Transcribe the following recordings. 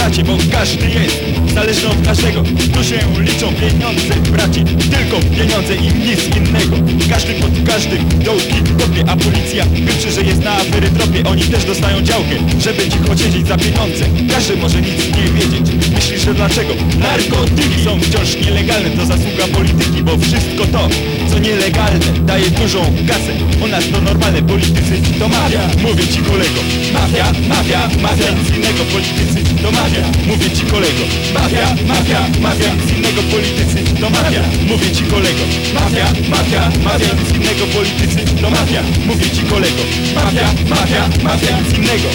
bracie, bo każdy jest Zależny od każdego, tu się liczą pieniądze braci tylko pieniądze i nic innego. Każdy pod każdym dołki kopie A policja krzyczy, że jest na afery tropie Oni też dostają działkę, żeby ci siedzieć za pieniądze. Każdy może nic nie wiedzieć. Myślisz, że dlaczego? Narkotyki są wciąż nielegalne To zasługa polityki, bo wszystko to, co nielegalne Daje dużą kasę. U nas to normalne, politycy to mafia Mówię ci kolego, mafia, mafia, mafia Nic innego, politycy to mafia Mówię ci kolego, mafia, mafia, mafia Nic innego, politycy to mafia Mówię ci kolego, mafia, mafia, mafia Nic innego, politycy to mafia Mówię ci kolego, mafia, mafia, mafia innego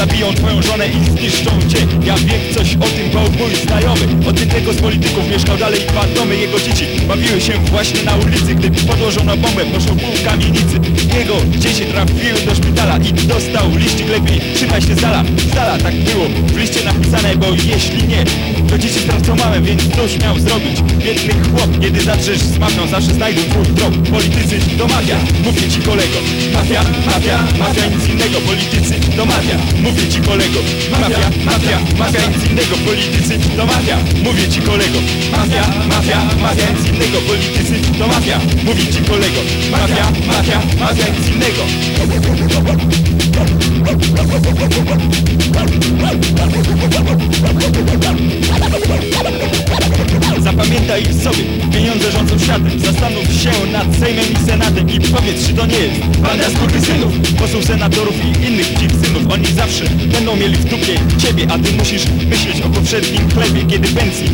zabiją twoją żonę i zniszczą cię. Ja wiem coś o tym, bo mój znajomy Od jednego z polityków mieszkał dalej dwa domy. Jego dzieci bawiły się właśnie na ulicy Gdy podłożono bombę, poszło pół kamienicy. Jego dzieci trafiły do szpitala I dostał liścik. Lepiej Trzymaj się z dala, z dala tak było W liście napisane, bo jeśli nie To dzieci stracą mamę, więc cóż miał zrobić. Biedny chłop, kiedy zatrzesz z mafią Zawsze znajdą twój trop. Politycy to mafia, mówię ci kolego. Mafia, mafia, mafia, nic innego. Politycy to mafia, mówię ci kolego. Mafia, mafia, mafia, nic innego. Politycy to mafia, mówię ci kolego. Mafia, mafia, mafia, nic innego. Politycy to mafia, mówię ci kolego. Mafia, mafia, mafia, nic innego Zapamiętaj sobie, pieniądze rządzą światem. Zastanów się nad Sejmem i Senatem I powiedz, czy to nie jest banda skurwysynów. Posłów senatorów i innych synów Oni zawsze będą mieli w dupie ciebie A ty musisz myśleć o poprzednim chlebie Kiedy pensji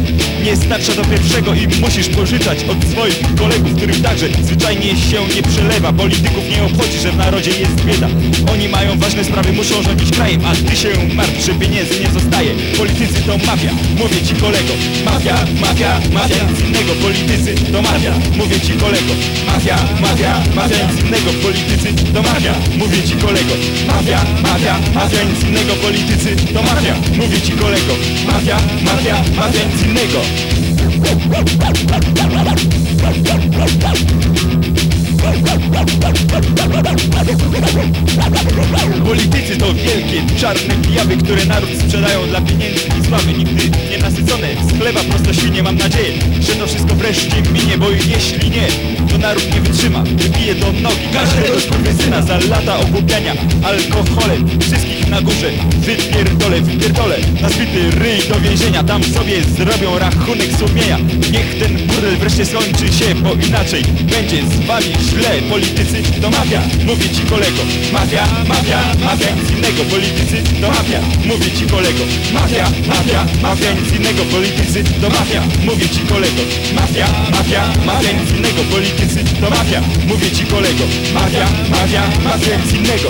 nie starcza do pierwszego I musisz pożyczać od swoich kolegów Których także zwyczajnie się nie przelewa. Polityków nie obchodzi, że w narodzie jest bieda. Oni mają ważne sprawy, muszą rządzić krajem A ty się martw, że pieniędzy nie zostaje. Politycy to mafia, mówię ci kolego. Mafia, mafia, mafia, nic innego Politycy to mafia, mówię ci kolego. Mafia, mafia, mafia, nic innego Politycy to mafia, mówię ci kolego. Mafia, mafia, mafia, nic innego Politycy to mafia, mówię ci kolego. Mafia, mafia, mafia, innego wielkie, czarne pijawy, które naród sprzedają dla pieniędzy i sławy. Nigdy nie nasycone, z chleba prosto świnie Mam nadzieję, że to wszystko wreszcie minie Bo jeśli nie, to naród nie wytrzyma. Wybije do nogi każdego skurwysyna Za lata ogłupiania. Alkoholem Wszystkich na górze wypierdolę, wypierdolę. Na zbity ryj do więzienia Tam sobie zrobią rachunek sumienia. Niech ten burdel wreszcie skończy się Bo inaczej będzie z wami źle. Politycy to mafia, mówię ci kolego. Mafia, mafia, mafia, nic innego Politycy to mafia, mówię ci kolego Mafia, mafia, mafia, nic innego Politycy to mafia, mówię ci kolego Mafia, mafia, mafia, nic innego Politycy to mafia, mówię ci kolego Mafia, mafia, mafia, nic innego